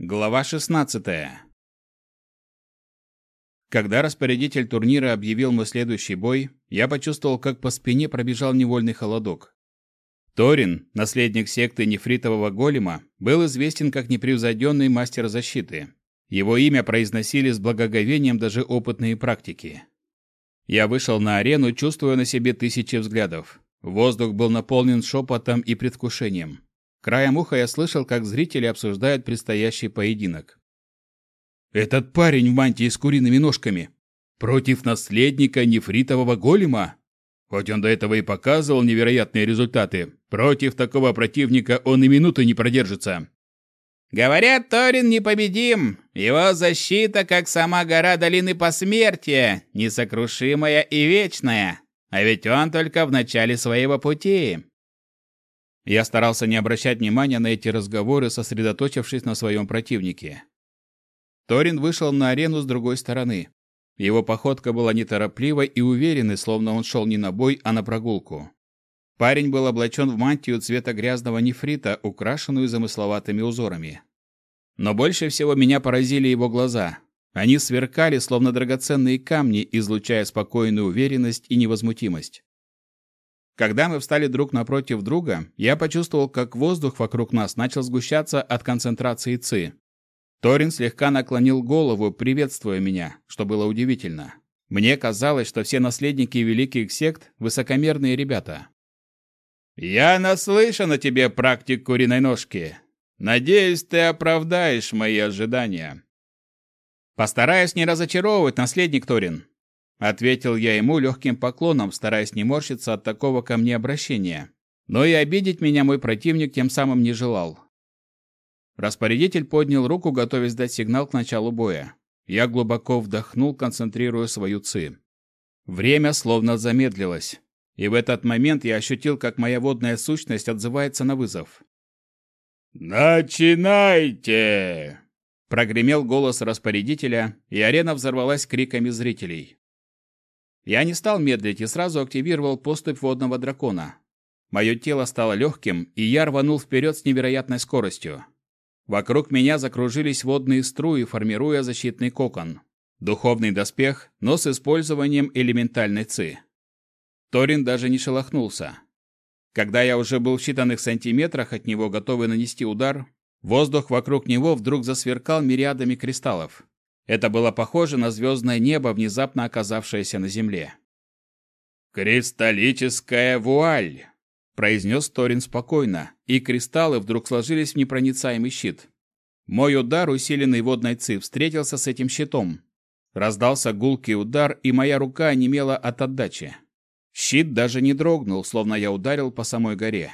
Глава 16. Когда распорядитель турнира объявил мой следующий бой, я почувствовал, как по спине пробежал невольный холодок. Торин, наследник секты нефритового голема, был известен как непревзойденный мастер защиты. Его имя произносили с благоговением даже опытные практики. Я вышел на арену, чувствуя на себе тысячи взглядов. Воздух был наполнен шепотом и предвкушением. Краем уха я слышал, как зрители обсуждают предстоящий поединок. «Этот парень в мантии с куриными ножками против наследника нефритового голема? Хоть он до этого и показывал невероятные результаты, против такого противника он и минуты не продержится». «Говорят, Торин непобедим. Его защита, как сама гора долины посмертия, несокрушимая и вечная. А ведь он только в начале своего пути. Я старался не обращать внимания на эти разговоры, сосредоточившись на своем противнике. Торин вышел на арену с другой стороны. Его походка была неторопливой и уверенной, словно он шел не на бой, а на прогулку. Парень был облачен в мантию цвета грязного нефрита, украшенную замысловатыми узорами. Но больше всего меня поразили его глаза. Они сверкали, словно драгоценные камни, излучая спокойную уверенность и невозмутимость. Когда мы встали друг напротив друга, я почувствовал, как воздух вокруг нас начал сгущаться от концентрации ЦИ. Торин слегка наклонил голову, приветствуя меня, что было удивительно. Мне казалось, что все наследники великих сект – высокомерные ребята. «Я наслышан о тебе, практик куриной ножки. Надеюсь, ты оправдаешь мои ожидания». «Постараюсь не разочаровывать, наследник Торин», Ответил я ему легким поклоном, стараясь не морщиться от такого ко мне обращения. Но и обидеть меня мой противник тем самым не желал. Распорядитель поднял руку, готовясь дать сигнал к началу боя. Я глубоко вдохнул, концентрируя свою ци. Время словно замедлилось. И в этот момент я ощутил, как моя водная сущность отзывается на вызов. «Начинайте!» Прогремел голос распорядителя, и арена взорвалась криками зрителей. Я не стал медлить и сразу активировал поступь водного дракона. Мое тело стало легким, и я рванул вперед с невероятной скоростью. Вокруг меня закружились водные струи, формируя защитный кокон. Духовный доспех, но с использованием элементальной ци. Торин даже не шелохнулся. Когда я уже был в считанных сантиметрах от него, готовый нанести удар, воздух вокруг него вдруг засверкал мириадами кристаллов. Это было похоже на звездное небо, внезапно оказавшееся на земле. «Кристаллическая вуаль!» – произнес Торин спокойно, и кристаллы вдруг сложились в непроницаемый щит. Мой удар, усиленный водной ци, встретился с этим щитом. Раздался гулкий удар, и моя рука онемела от отдачи. Щит даже не дрогнул, словно я ударил по самой горе.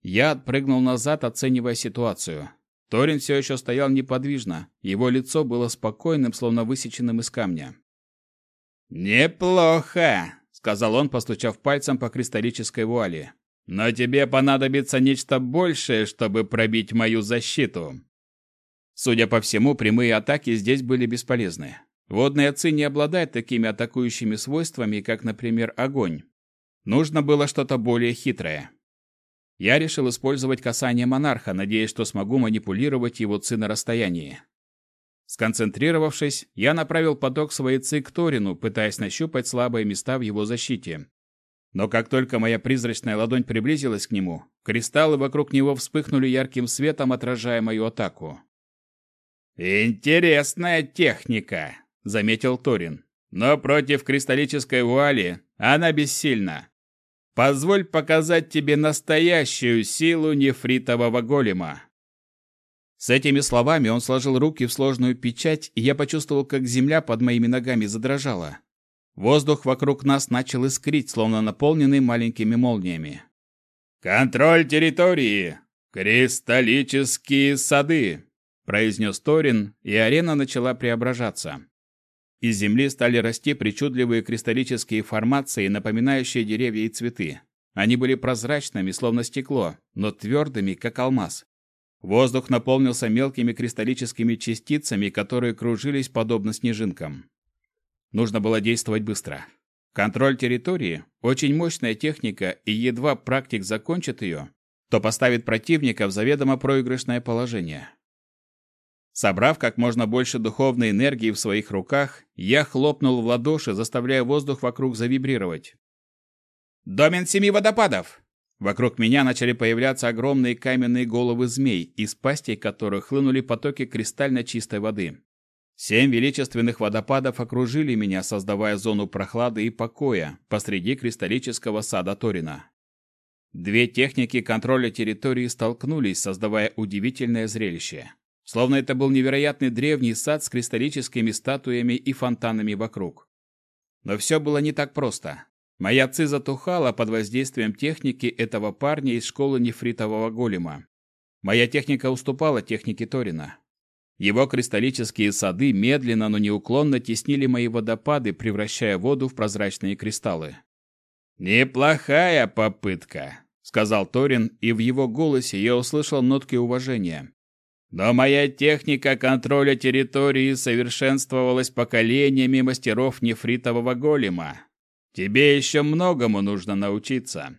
Я отпрыгнул назад, оценивая ситуацию. Торин все еще стоял неподвижно, его лицо было спокойным, словно высеченным из камня. «Неплохо», — сказал он, постучав пальцем по кристаллической вуале. «Но тебе понадобится нечто большее, чтобы пробить мою защиту». Судя по всему, прямые атаки здесь были бесполезны. Водные отцы не обладают такими атакующими свойствами, как, например, огонь. Нужно было что-то более хитрое. Я решил использовать касание монарха, надеясь, что смогу манипулировать его ци на расстоянии. Сконцентрировавшись, я направил поток своей ци к Торину, пытаясь нащупать слабые места в его защите. Но как только моя призрачная ладонь приблизилась к нему, кристаллы вокруг него вспыхнули ярким светом, отражая мою атаку. «Интересная техника», — заметил Торин. «Но против кристаллической вуали она бессильна. Позволь показать тебе настоящую силу нефритового голема. С этими словами он сложил руки в сложную печать, и я почувствовал, как земля под моими ногами задрожала. Воздух вокруг нас начал искрить, словно наполненный маленькими молниями. «Контроль территории! Кристаллические сады!» – произнес Торин, и арена начала преображаться. Из земли стали расти причудливые кристаллические формации, напоминающие деревья и цветы. Они были прозрачными, словно стекло, но твердыми, как алмаз. Воздух наполнился мелкими кристаллическими частицами, которые кружились подобно снежинкам. Нужно было действовать быстро. Контроль территории – очень мощная техника, и едва практик закончит ее, то поставит противника в заведомо проигрышное положение. Собрав как можно больше духовной энергии в своих руках, я хлопнул в ладоши, заставляя воздух вокруг завибрировать. «Домен семи водопадов!» Вокруг меня начали появляться огромные каменные головы змей, из пастей которых хлынули потоки кристально чистой воды. Семь величественных водопадов окружили меня, создавая зону прохлады и покоя посреди кристаллического сада Торина. Две техники контроля территории столкнулись, создавая удивительное зрелище. Словно это был невероятный древний сад с кристаллическими статуями и фонтанами вокруг. Но все было не так просто. Моя ци затухала под воздействием техники этого парня из школы нефритового голема. Моя техника уступала технике Торина. Его кристаллические сады медленно, но неуклонно теснили мои водопады, превращая воду в прозрачные кристаллы. «Неплохая попытка», — сказал Торин, и в его голосе я услышал нотки уважения. «Но моя техника контроля территории совершенствовалась поколениями мастеров нефритового голема. Тебе еще многому нужно научиться».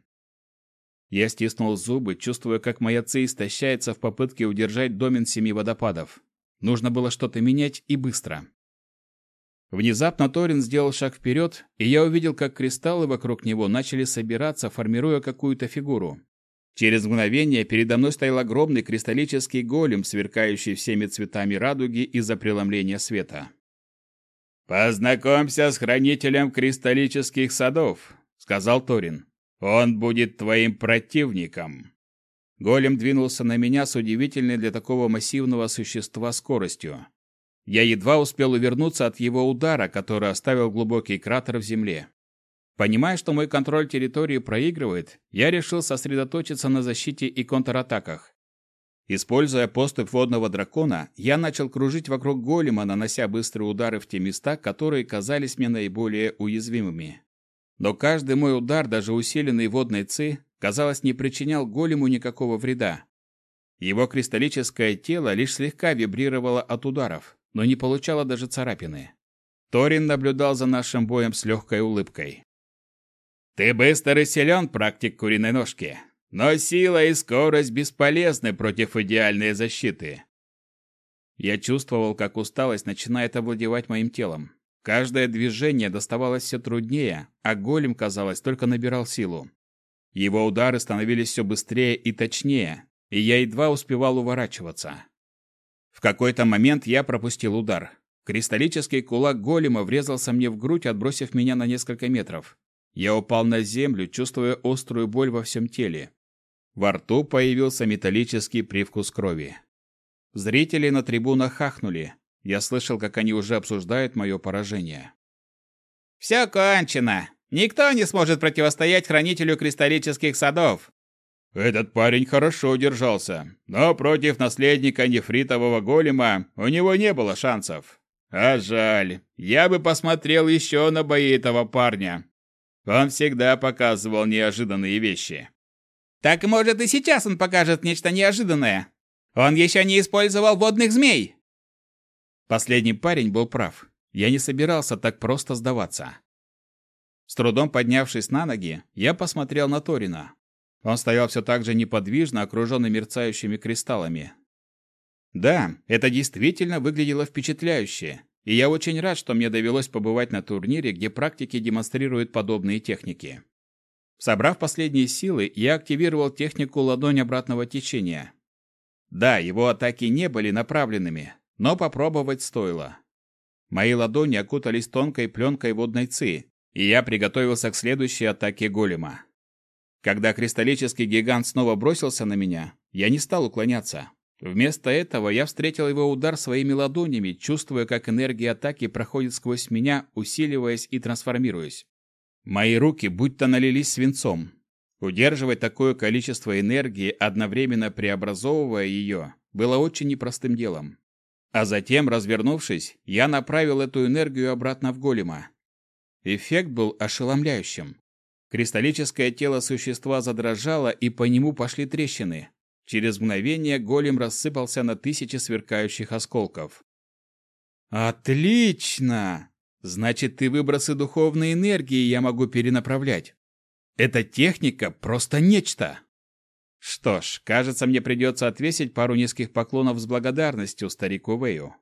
Я стиснул зубы, чувствуя, как моя ци истощается в попытке удержать домен семи водопадов. Нужно было что-то менять и быстро. Внезапно Торин сделал шаг вперед, и я увидел, как кристаллы вокруг него начали собираться, формируя какую-то фигуру. Через мгновение передо мной стоял огромный кристаллический голем, сверкающий всеми цветами радуги из-за преломления света. «Познакомься с хранителем кристаллических садов», — сказал Торин. «Он будет твоим противником». Голем двинулся на меня с удивительной для такого массивного существа скоростью. Я едва успел увернуться от его удара, который оставил глубокий кратер в земле. Понимая, что мой контроль территории проигрывает, я решил сосредоточиться на защите и контратаках. Используя поступь водного дракона, я начал кружить вокруг голема, нанося быстрые удары в те места, которые казались мне наиболее уязвимыми. Но каждый мой удар, даже усиленный водной ци, казалось, не причинял голему никакого вреда. Его кристаллическое тело лишь слегка вибрировало от ударов, но не получало даже царапины. Торин наблюдал за нашим боем с легкой улыбкой. «Ты быстр и силен, практик куриной ножки. Но сила и скорость бесполезны против идеальной защиты. Я чувствовал, как усталость начинает овладевать моим телом. Каждое движение доставалось все труднее, а голем, казалось, только набирал силу. Его удары становились все быстрее и точнее, и я едва успевал уворачиваться. В какой-то момент я пропустил удар. Кристаллический кулак голема врезался мне в грудь, отбросив меня на несколько метров. Я упал на землю, чувствуя острую боль во всем теле. Во рту появился металлический привкус крови. Зрители на трибунах хахнули. Я слышал, как они уже обсуждают мое поражение. «Все кончено! Никто не сможет противостоять хранителю кристаллических садов!» Этот парень хорошо держался, но против наследника нефритового голема у него не было шансов. А жаль, я бы посмотрел еще на бои этого парня. Он всегда показывал неожиданные вещи. Так может и сейчас он покажет нечто неожиданное. Он еще не использовал водных змей. Последний парень был прав. Я не собирался так просто сдаваться. С трудом поднявшись на ноги, я посмотрел на Торина. Он стоял все так же неподвижно, окруженный мерцающими кристаллами. Да, это действительно выглядело впечатляюще, и я очень рад, что мне довелось побывать на турнире, где практики демонстрируют подобные техники. Собрав последние силы, я активировал технику ладонь обратного течения. Да, его атаки не были направленными, но попробовать стоило. Мои ладони окутались тонкой пленкой водной ци, и я приготовился к следующей атаке голема. Когда кристаллический гигант снова бросился на меня, я не стал уклоняться. Вместо этого я встретил его удар своими ладонями, чувствуя, как энергия атаки проходит сквозь меня, усиливаясь и трансформируясь. Мои руки будто налились свинцом. Удерживать такое количество энергии, одновременно преобразовывая ее, было очень непростым делом. А затем, развернувшись, я направил эту энергию обратно в голема. Эффект был ошеломляющим. Кристаллическое тело существа задрожало, и по нему пошли трещины. Через мгновение голем рассыпался на тысячи сверкающих осколков. «Отлично!» Значит, ты выбросы духовной энергии я могу перенаправлять. Эта техника просто нечто. Что ж, кажется, мне придется отвесить пару низких поклонов с благодарностью старику Вэю.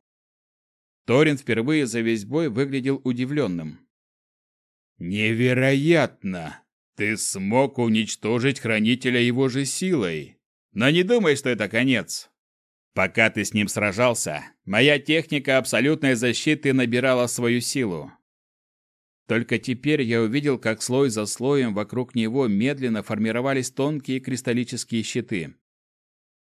Торин впервые за весь бой выглядел удивленным. «Невероятно! Ты смог уничтожить Хранителя его же силой! Но не думай, что это конец!» Пока ты с ним сражался, моя техника абсолютной защиты набирала свою силу. Только теперь я увидел, как слой за слоем вокруг него медленно формировались тонкие кристаллические щиты.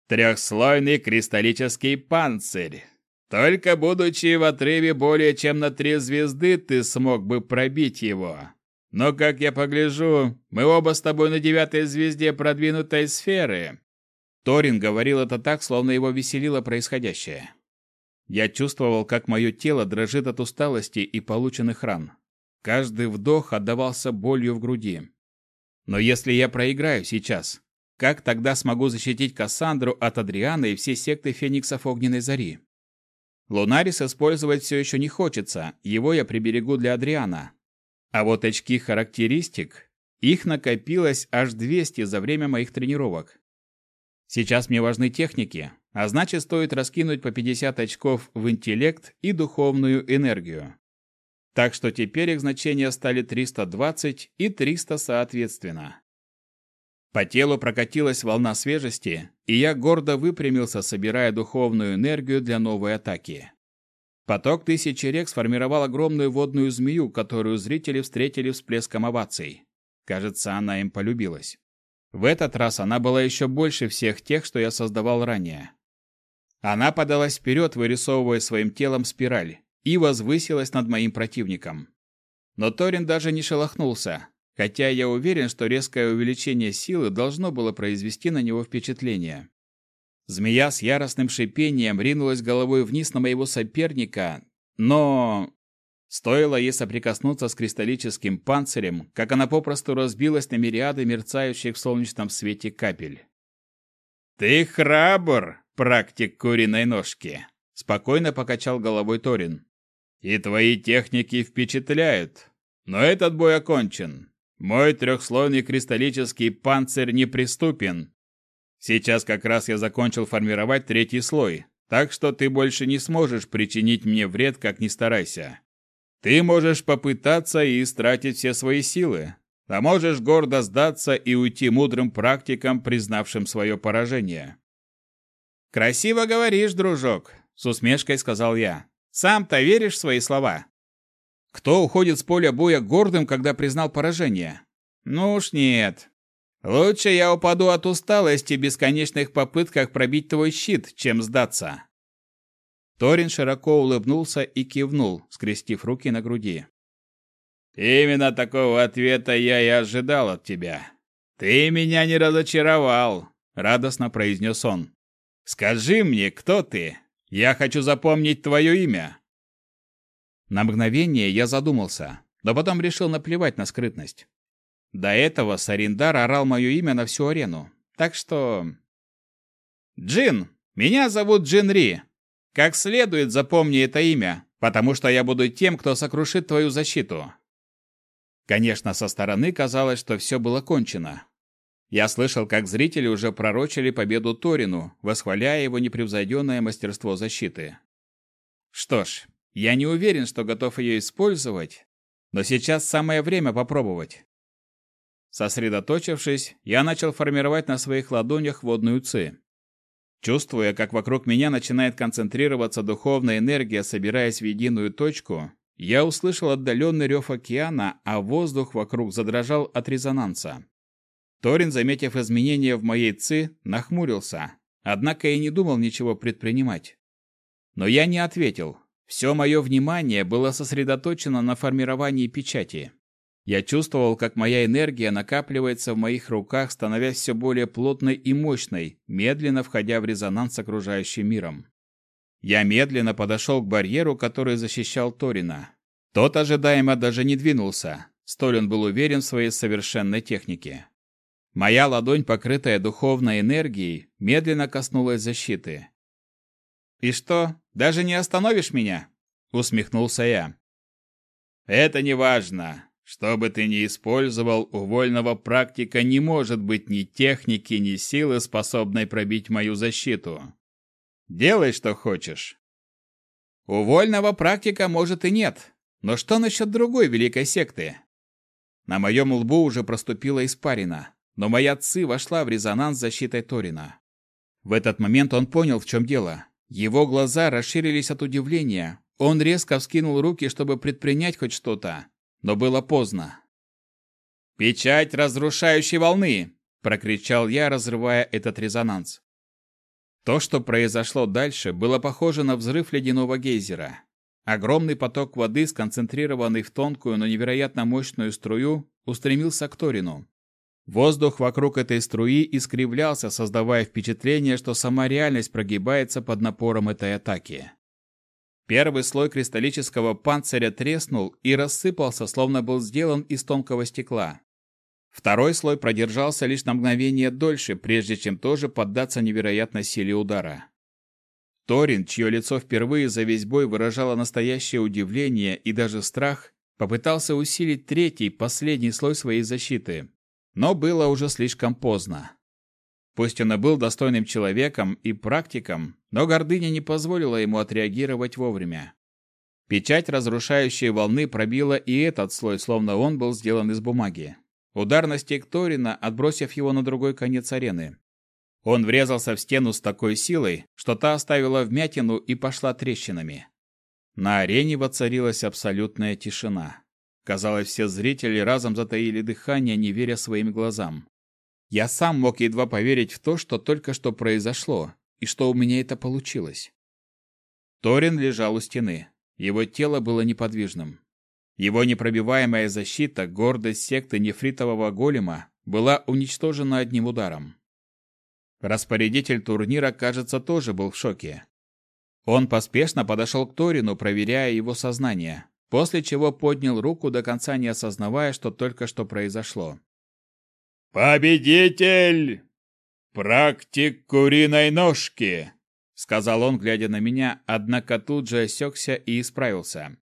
Трехслойный кристаллический панцирь. Только будучи в отрыве более чем на три звезды, ты смог бы пробить его. Но, как я погляжу, мы оба с тобой на девятой звезде продвинутой сферы. Торин говорил это так, словно его веселило происходящее. Я чувствовал, как мое тело дрожит от усталости и полученных ран. Каждый вдох отдавался болью в груди. Но если я проиграю сейчас, как тогда смогу защитить Кассандру от Адриана и всей секты Фениксов Огненной Зари? Лунарис использовать все еще не хочется, его я приберегу для Адриана. А вот очки характеристик, их накопилось аж 200 за время моих тренировок. Сейчас мне важны техники, а значит стоит раскинуть по 50 очков в интеллект и духовную энергию. Так что теперь их значения стали 320 и 300 соответственно. По телу прокатилась волна свежести, и я гордо выпрямился, собирая духовную энергию для новой атаки. Поток тысячи рек сформировал огромную водную змею, которую зрители встретили всплеском оваций. Кажется, она им полюбилась. В этот раз она была еще больше всех тех, что я создавал ранее. Она подалась вперед, вырисовывая своим телом спираль, и возвысилась над моим противником. Но Торин даже не шелохнулся, хотя я уверен, что резкое увеличение силы должно было произвести на него впечатление. Змея с яростным шипением ринулась головой вниз на моего соперника, но... Стоило ей соприкоснуться с кристаллическим панцирем, как она попросту разбилась на мириады мерцающих в солнечном свете капель. «Ты храбр, практик куриной ножки!» — спокойно покачал головой Торин. «И твои техники впечатляют. Но этот бой окончен. Мой трехслойный кристаллический панцирь неприступен. Сейчас как раз я закончил формировать третий слой, так что ты больше не сможешь причинить мне вред, как ни старайся. Ты можешь попытаться и истратить все свои силы, а можешь гордо сдаться и уйти мудрым практикам, признавшим свое поражение. «Красиво говоришь, дружок», — с усмешкой сказал я. «Сам-то веришь в свои слова?» Кто уходит с поля боя гордым, когда признал поражение? Ну уж нет. Лучше я упаду от усталости в бесконечных попытках пробить твой щит, чем сдаться. Торин широко улыбнулся и кивнул, скрестив руки на груди. Именно такого ответа я и ожидал от тебя. Ты меня не разочаровал, радостно произнес он. Скажи мне, кто ты? Я хочу запомнить твое имя. На мгновение я задумался, но потом решил наплевать на скрытность. До этого Сариндар орал мое имя на всю арену, так что... «Джин! Меня зовут Джин Ри. Как следует запомни это имя, потому что я буду тем, кто сокрушит твою защиту». Конечно, со стороны казалось, что все было кончено. Я слышал, как зрители уже пророчили победу Торину, восхваляя его непревзойденное мастерство защиты. Что ж, я не уверен, что готов ее использовать, но сейчас самое время попробовать. Сосредоточившись, я начал формировать на своих ладонях водную ци. Чувствуя, как вокруг меня начинает концентрироваться духовная энергия, собираясь в единую точку, я услышал отдаленный рев океана, а воздух вокруг задрожал от резонанса. Торин, заметив изменения в моей ци, нахмурился, однако и не думал ничего предпринимать. Но я не ответил, все мое внимание было сосредоточено на формировании печати. Я чувствовал, как моя энергия накапливается в моих руках, становясь все более плотной и мощной, медленно входя в резонанс с окружающим миром. Я медленно подошел к барьеру, который защищал Торина. Тот ожидаемо даже не двинулся, столь он был уверен в своей совершенной технике. Моя ладонь, покрытая духовной энергией, медленно коснулась защиты. «И что, даже не остановишь меня?» — усмехнулся я. «Это не важно. Что бы ты ни использовал, у вольного практика не может быть ни техники, ни силы, способной пробить мою защиту. Делай, что хочешь. У вольного практика, может, и нет. Но что насчет другой великой секты? На моем лбу уже проступила испарина, но моя ци вошла в резонанс с защитой Торина. В этот момент он понял, в чем дело. Его глаза расширились от удивления. Он резко вскинул руки, чтобы предпринять хоть что-то, но было поздно. «Печать разрушающей волны!» – прокричал я, разрывая этот резонанс. То, что произошло дальше, было похоже на взрыв ледяного гейзера. Огромный поток воды, сконцентрированный в тонкую, но невероятно мощную струю, устремился к Торину. Воздух вокруг этой струи искривлялся, создавая впечатление, что сама реальность прогибается под напором этой атаки. Первый слой кристаллического панциря треснул и рассыпался, словно был сделан из тонкого стекла. Второй слой продержался лишь на мгновение дольше, прежде чем тоже поддаться невероятной силе удара. Торин, чье лицо впервые за весь бой выражало настоящее удивление и даже страх, попытался усилить третий, последний слой своей защиты. Но было уже слишком поздно. Пусть он и был достойным человеком и практиком, но гордыня не позволила ему отреагировать вовремя. Печать разрушающей волны пробила и этот слой, словно он был сделан из бумаги. Удар настиг Торина, отбросив его на другой конец арены. Он врезался в стену с такой силой, что та оставила вмятину и пошла трещинами. На арене воцарилась абсолютная тишина. Казалось, все зрители разом затаили дыхание, не веря своим глазам. Я сам мог едва поверить в то, что только что произошло, и что у меня это получилось. Торин лежал у стены. Его тело было неподвижным. Его непробиваемая защита, гордость секты нефритового голема, была уничтожена одним ударом. Распорядитель турнира, кажется, тоже был в шоке. Он поспешно подошел к Торину, проверяя его сознание, после чего поднял руку, до конца не осознавая, что только что произошло. «Победитель! Практик куриной ножки!» — сказал он, глядя на меня, однако тут же осекся и исправился.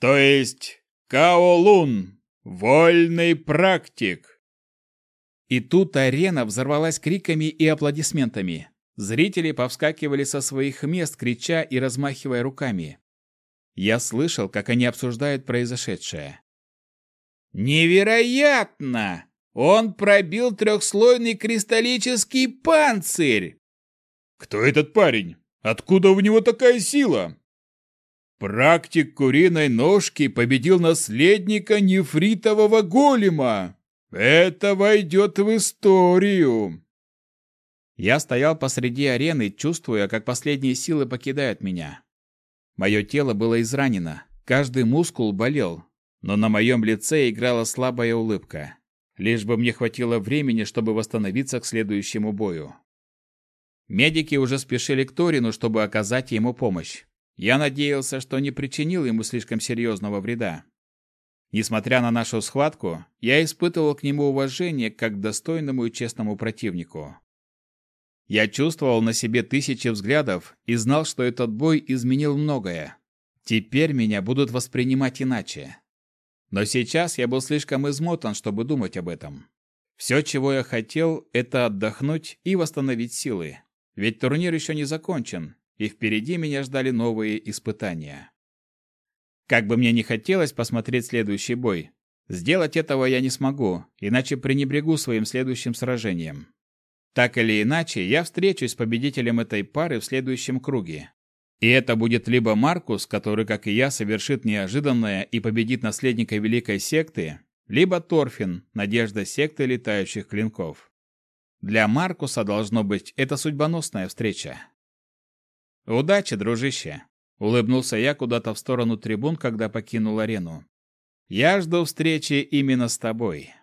«То есть Каолун, вольный практик!» И тут арена взорвалась криками и аплодисментами. Зрители повскакивали со своих мест, крича и размахивая руками. Я слышал, как они обсуждают произошедшее. «Невероятно!» Он пробил трехслойный кристаллический панцирь. Кто этот парень? Откуда у него такая сила? Практик куриной ножки победил наследника нефритового голема. Это войдет в историю. Я стоял посреди арены, чувствуя, как последние силы покидают меня. Мое тело было изранено, каждый мускул болел, но на моем лице играла слабая улыбка лишь бы мне хватило времени, чтобы восстановиться к следующему бою. Медики уже спешили к Торину, чтобы оказать ему помощь. Я надеялся, что не причинил ему слишком серьезного вреда. Несмотря на нашу схватку, я испытывал к нему уважение как к достойному и честному противнику. Я чувствовал на себе тысячи взглядов и знал, что этот бой изменил многое. Теперь меня будут воспринимать иначе. Но сейчас я был слишком измотан, чтобы думать об этом. Все, чего я хотел, это отдохнуть и восстановить силы. Ведь турнир еще не закончен, и впереди меня ждали новые испытания. Как бы мне не хотелось посмотреть следующий бой, сделать этого я не смогу, иначе пренебрегу своим следующим сражением. Так или иначе, я встречусь с победителем этой пары в следующем круге. И это будет либо Маркус, который, как и я, совершит неожиданное и победит наследника Великой Секты, либо Торфин, надежда секты летающих клинков. Для Маркуса должно быть это судьбоносная встреча. «Удачи, дружище!» — улыбнулся я куда-то в сторону трибун, когда покинул арену. «Я жду встречи именно с тобой».